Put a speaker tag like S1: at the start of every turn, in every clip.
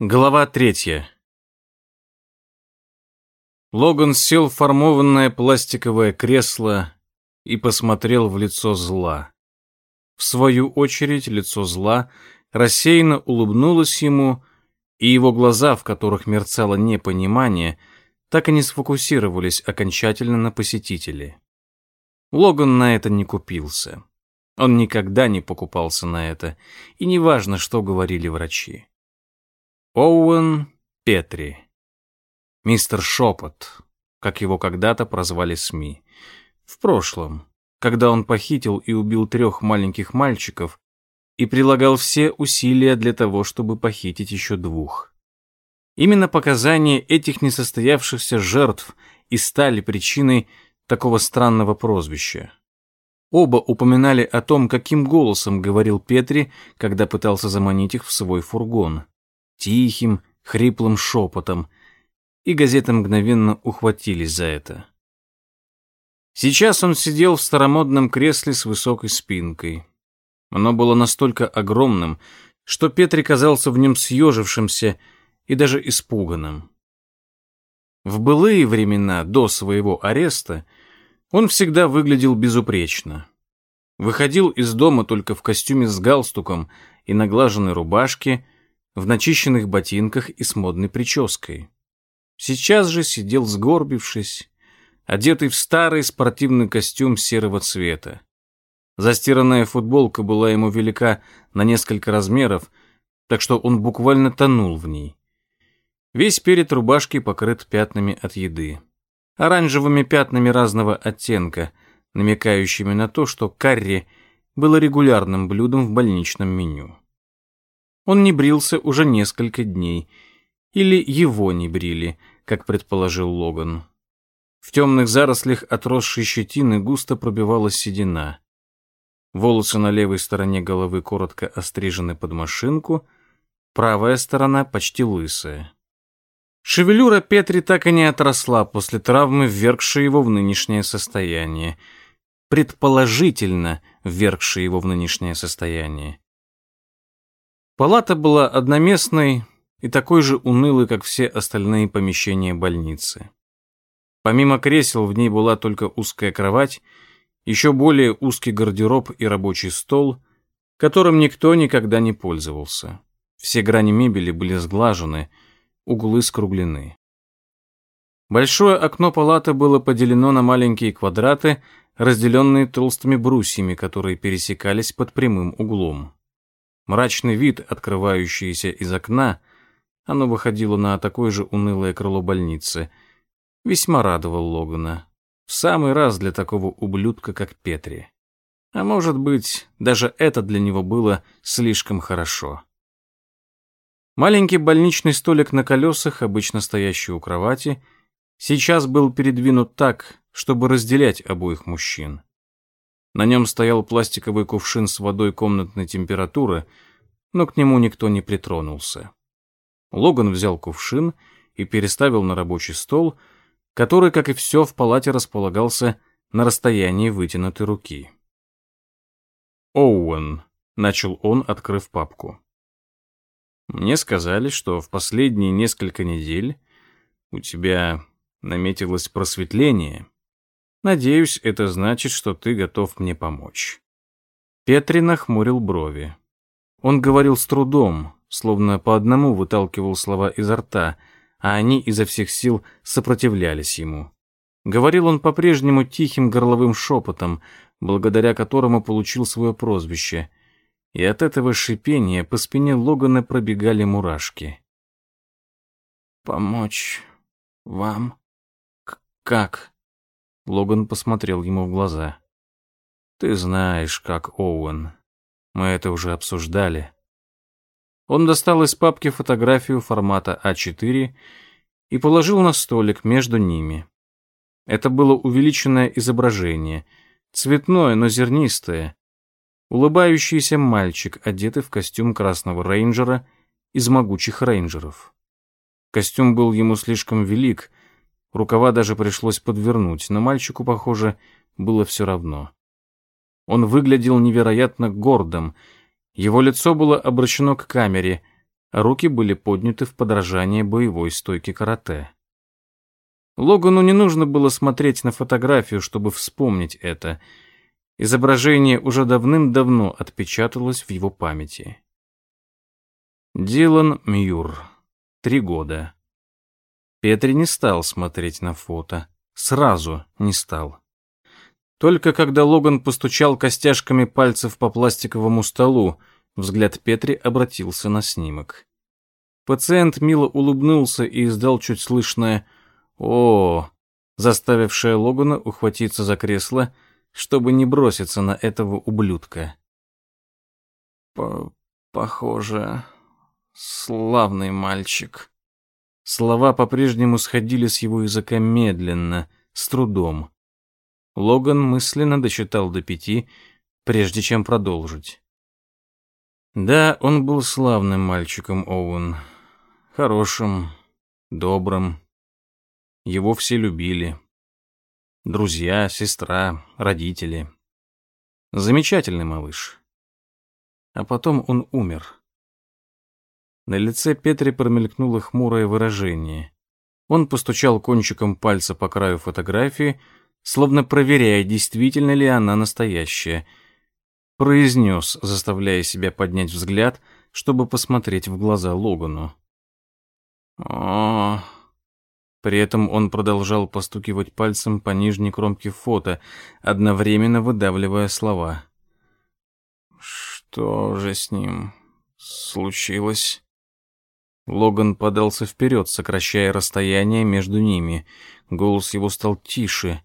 S1: Глава третья. Логан сел в формованное пластиковое кресло и посмотрел в лицо зла. В свою очередь лицо зла рассеянно улыбнулось ему, и его глаза, в которых мерцало непонимание, так и не сфокусировались окончательно на посетителе. Логан на это не купился. Он никогда не покупался на это, и неважно, что говорили врачи. Оуэн Петри. Мистер Шепот, как его когда-то прозвали СМИ. В прошлом, когда он похитил и убил трех маленьких мальчиков и прилагал все усилия для того, чтобы похитить еще двух. Именно показания этих несостоявшихся жертв и стали причиной такого странного прозвища. Оба упоминали о том, каким голосом говорил Петри, когда пытался заманить их в свой фургон тихим, хриплым шепотом, и газеты мгновенно ухватились за это. Сейчас он сидел в старомодном кресле с высокой спинкой. Оно было настолько огромным, что Петри казался в нем съежившимся и даже испуганным. В былые времена, до своего ареста, он всегда выглядел безупречно. Выходил из дома только в костюме с галстуком и наглаженной рубашке, в начищенных ботинках и с модной прической. Сейчас же сидел сгорбившись, одетый в старый спортивный костюм серого цвета. Застиранная футболка была ему велика на несколько размеров, так что он буквально тонул в ней. Весь перед рубашки покрыт пятнами от еды. Оранжевыми пятнами разного оттенка, намекающими на то, что карри было регулярным блюдом в больничном меню. Он не брился уже несколько дней. Или его не брили, как предположил Логан. В темных зарослях отросшей щетины густо пробивалась седина. Волосы на левой стороне головы коротко острижены под машинку, правая сторона почти лысая. Шевелюра Петри так и не отросла после травмы, ввергшей его в нынешнее состояние. Предположительно, ввергшей его в нынешнее состояние. Палата была одноместной и такой же унылой, как все остальные помещения больницы. Помимо кресел в ней была только узкая кровать, еще более узкий гардероб и рабочий стол, которым никто никогда не пользовался. Все грани мебели были сглажены, углы скруглены. Большое окно палаты было поделено на маленькие квадраты, разделенные толстыми брусьями, которые пересекались под прямым углом. Мрачный вид, открывающийся из окна, оно выходило на такое же унылое крыло больницы, весьма радовал Логана. В самый раз для такого ублюдка, как Петри. А может быть, даже это для него было слишком хорошо. Маленький больничный столик на колесах, обычно стоящий у кровати, сейчас был передвинут так, чтобы разделять обоих мужчин. На нем стоял пластиковый кувшин с водой комнатной температуры, но к нему никто не притронулся. Логан взял кувшин и переставил на рабочий стол, который, как и все в палате, располагался на расстоянии вытянутой руки. «Оуэн», — начал он, открыв папку. «Мне сказали, что в последние несколько недель у тебя наметилось просветление, Надеюсь, это значит, что ты готов мне помочь. Петри нахмурил брови. Он говорил с трудом, словно по одному выталкивал слова изо рта, а они изо всех сил сопротивлялись ему. Говорил он по-прежнему тихим горловым шепотом, благодаря которому получил свое прозвище. И от этого шипения по спине Логана пробегали мурашки. «Помочь вам? К как?» Логан посмотрел ему в глаза. «Ты знаешь, как Оуэн. Мы это уже обсуждали». Он достал из папки фотографию формата А4 и положил на столик между ними. Это было увеличенное изображение, цветное, но зернистое. Улыбающийся мальчик, одетый в костюм красного рейнджера из могучих рейнджеров. Костюм был ему слишком велик — Рукава даже пришлось подвернуть, но мальчику, похоже, было все равно. Он выглядел невероятно гордым. Его лицо было обращено к камере, а руки были подняты в подражание боевой стойке карате. Логану не нужно было смотреть на фотографию, чтобы вспомнить это. Изображение уже давным-давно отпечаталось в его памяти. Дилан Мьюр. Три года. Петри не стал смотреть на фото. Сразу не стал. Только когда Логан постучал костяшками пальцев по пластиковому столу, взгляд Петри обратился на снимок. Пациент мило улыбнулся и издал чуть слышное «О», заставившее Логана ухватиться за кресло, чтобы не броситься на этого ублюдка.
S2: По «Похоже, славный мальчик».
S1: Слова по-прежнему сходили с его языка медленно, с трудом. Логан мысленно досчитал до пяти, прежде чем продолжить. Да, он был славным мальчиком, Оуэн. Хорошим, добрым. Его все любили. Друзья, сестра, родители. Замечательный малыш. А потом он умер. На лице Петри промелькнуло хмурое выражение. Он постучал кончиком пальца по краю фотографии, словно проверяя, действительно ли она настоящая. Произнес, заставляя себя поднять взгляд, чтобы посмотреть в глаза Логану. О, при этом он продолжал постукивать пальцем по нижней кромке фото, одновременно выдавливая слова.
S2: Что же с ним случилось?
S1: Логан подался вперед, сокращая расстояние между ними. Голос его стал тише.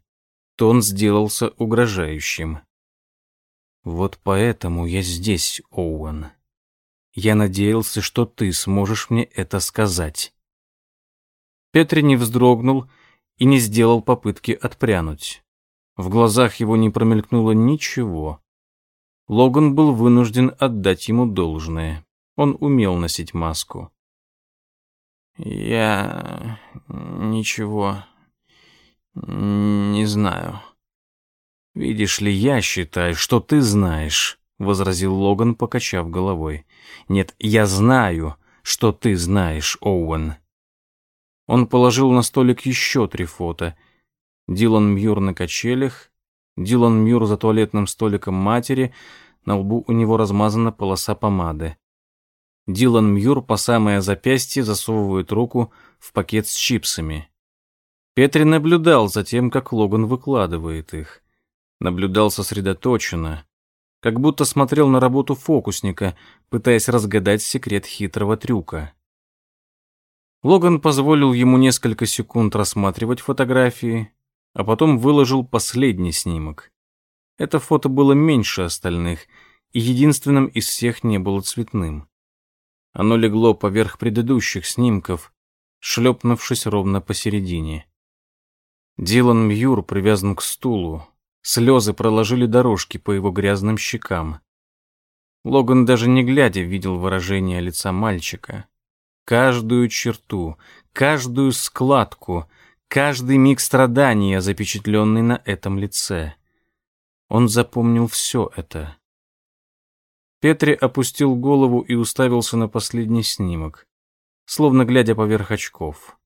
S1: Тон сделался угрожающим. «Вот поэтому я здесь, Оуэн. Я надеялся, что ты сможешь мне это сказать». Петри не вздрогнул и не сделал попытки отпрянуть. В глазах его не промелькнуло ничего. Логан был вынужден отдать ему должное. Он умел носить маску.
S2: «Я... ничего не знаю».
S1: «Видишь ли, я считаю, что ты знаешь», — возразил Логан, покачав головой. «Нет, я знаю, что ты знаешь, Оуэн». Он положил на столик еще три фото. Дилан Мьюр на качелях, Дилан Мьюр за туалетным столиком матери, на лбу у него размазана полоса помады. Дилан Мьюр по самое запястье засовывает руку в пакет с чипсами. Петри наблюдал за тем, как Логан выкладывает их. Наблюдал сосредоточенно, как будто смотрел на работу фокусника, пытаясь разгадать секрет хитрого трюка. Логан позволил ему несколько секунд рассматривать фотографии, а потом выложил последний снимок. Это фото было меньше остальных, и единственным из всех не было цветным. Оно легло поверх предыдущих снимков, шлепнувшись ровно посередине. Дилан Мьюр привязан к стулу. Слезы проложили дорожки по его грязным щекам. Логан даже не глядя видел выражение лица мальчика. Каждую черту, каждую складку, каждый миг страдания, запечатленный на этом лице. Он запомнил все это. Петри опустил голову и уставился на последний снимок, словно глядя поверх очков.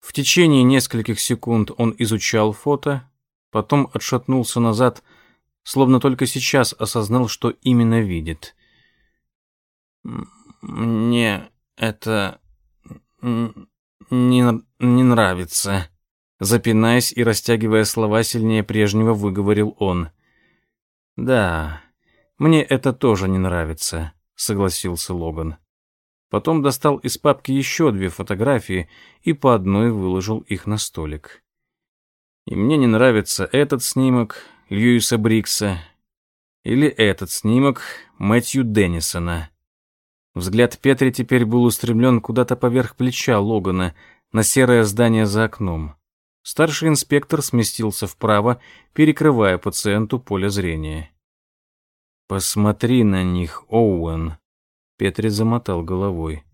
S1: В течение нескольких секунд он изучал фото, потом отшатнулся назад, словно только сейчас осознал, что именно видит.
S2: «Мне это не, не нравится»,
S1: запинаясь и растягивая слова сильнее прежнего, выговорил он. «Да, «Мне это тоже не нравится», — согласился Логан. Потом достал из папки еще две фотографии и по одной выложил их на столик. «И мне не нравится этот снимок Льюиса Брикса или этот снимок Мэтью Деннисона». Взгляд Петри теперь был устремлен куда-то поверх плеча Логана на серое здание за окном. Старший инспектор сместился вправо, перекрывая пациенту поле зрения. «Посмотри на них, Оуэн!» Петри замотал головой.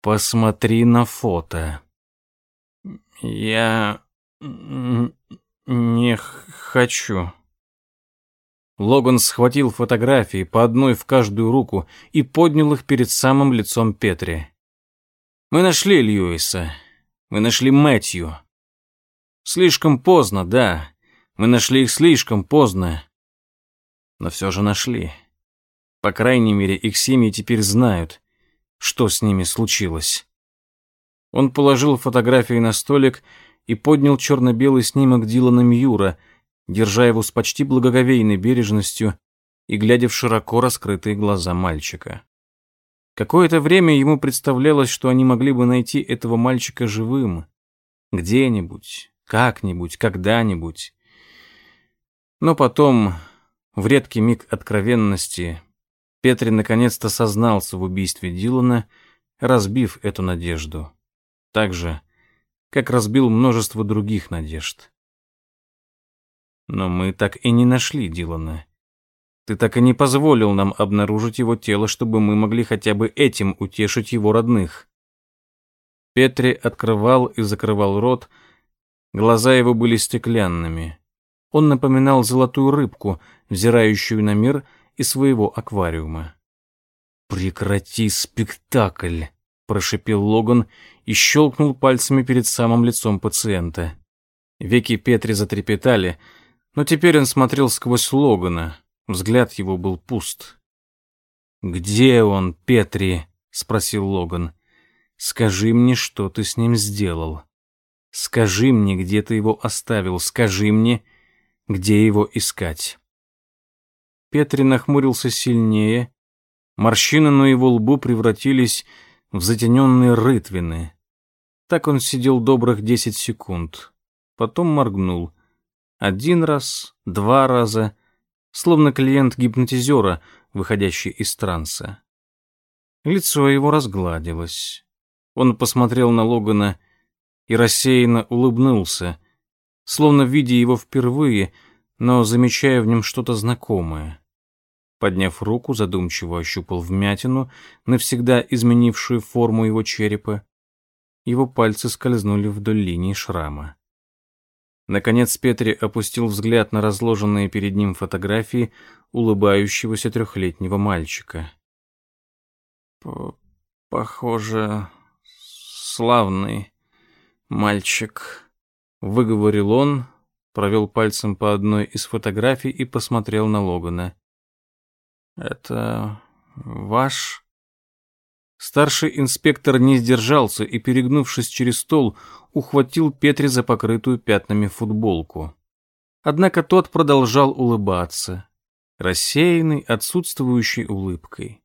S1: «Посмотри на фото!»
S2: «Я... не хочу...»
S1: Логан схватил фотографии по одной в каждую руку и поднял их перед самым лицом Петри. Мы нашли Льюиса. Мы нашли Мэтью. Слишком поздно, да. Мы нашли их слишком поздно. Но все же нашли. По крайней мере, их семьи теперь знают, что с ними случилось. Он положил фотографии на столик и поднял черно-белый снимок Дилана Мьюра, держа его с почти благоговейной бережностью и глядя в широко раскрытые глаза мальчика. Какое-то время ему представлялось, что они могли бы найти этого мальчика живым. Где-нибудь, как-нибудь, когда-нибудь. Но потом, в редкий миг откровенности, Петри наконец-то сознался в убийстве Дилана, разбив эту надежду. Так же, как разбил множество других надежд. Но мы так и не нашли Дилана. Ты так и не позволил нам обнаружить его тело, чтобы мы могли хотя бы этим утешить его родных. Петри открывал и закрывал рот, глаза его были стеклянными. Он напоминал золотую рыбку, взирающую на мир из своего аквариума. «Прекрати спектакль!» — прошипел Логан и щелкнул пальцами перед самым лицом пациента. Веки Петри затрепетали, но теперь он смотрел сквозь Логана, Взгляд его был пуст. «Где он, Петри?» — спросил Логан. «Скажи мне, что ты с ним сделал. Скажи мне, где ты его оставил. Скажи мне, где его искать». Петри нахмурился сильнее. Морщины на его лбу превратились в затененные рытвины. Так он сидел добрых десять секунд. Потом моргнул. Один раз, два раза — словно клиент гипнотизера, выходящий из транса. Лицо его разгладилось. Он посмотрел на Логана и рассеянно улыбнулся, словно видя его впервые, но замечая в нем что-то знакомое. Подняв руку, задумчиво ощупал вмятину, навсегда изменившую форму его черепа. Его пальцы скользнули вдоль линии шрама. Наконец Петри опустил взгляд на разложенные перед ним фотографии улыбающегося трехлетнего мальчика.
S2: «Похоже, славный мальчик», — выговорил он, провел пальцем по одной из фотографий и посмотрел на Логана. «Это ваш?»
S1: Старший инспектор не сдержался и, перегнувшись через стол, ухватил Петри за покрытую пятнами футболку. Однако тот продолжал улыбаться, рассеянный, отсутствующей улыбкой.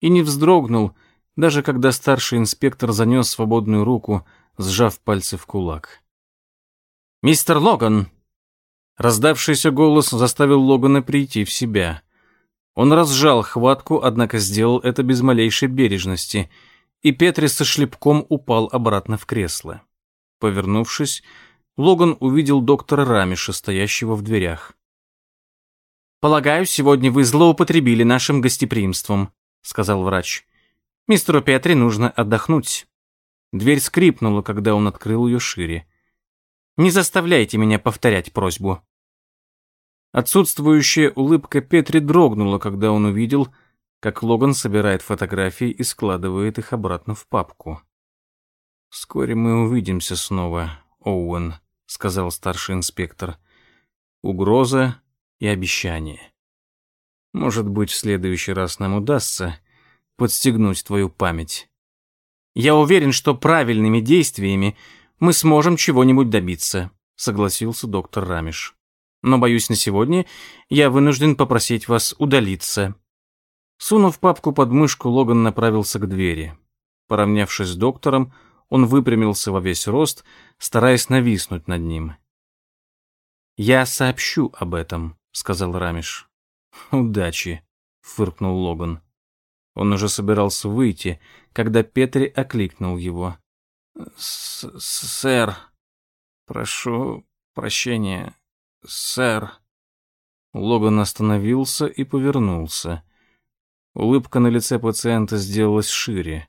S1: И не вздрогнул, даже когда старший инспектор занес свободную руку, сжав пальцы в кулак. «Мистер Логан!» Раздавшийся голос заставил Логана прийти в себя. Он разжал хватку, однако сделал это без малейшей бережности, и Петри со шлепком упал обратно в кресло. Повернувшись, Логан увидел доктора Рамиша, стоящего в дверях. «Полагаю, сегодня вы злоупотребили нашим гостеприимством», — сказал врач. «Мистеру Петри нужно отдохнуть». Дверь скрипнула, когда он открыл ее шире. «Не заставляйте меня повторять просьбу». Отсутствующая улыбка Петри дрогнула, когда он увидел, как Логан собирает фотографии и складывает их обратно в папку. «Вскоре мы увидимся снова, Оуэн», — сказал старший инспектор. «Угроза и обещание. Может быть, в следующий раз нам удастся подстегнуть твою память. Я уверен, что правильными действиями мы сможем чего-нибудь добиться», — согласился доктор Рамиш но, боюсь, на сегодня я вынужден попросить вас удалиться». Сунув папку под мышку, Логан направился к двери. Поравнявшись с доктором, он выпрямился во весь рост, стараясь нависнуть над ним. «Я сообщу об этом», — сказал Рамиш. «Удачи», — фыркнул Логан. Он уже собирался выйти, когда Петри окликнул его.
S2: «Сэр, прошу прощения, «Сэр».
S1: Логан остановился и повернулся. Улыбка на лице пациента сделалась шире.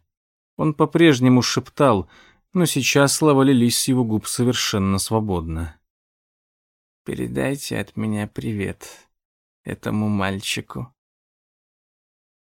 S1: Он по-прежнему шептал, но сейчас слова лились с его губ совершенно свободно.
S2: «Передайте от меня привет этому мальчику».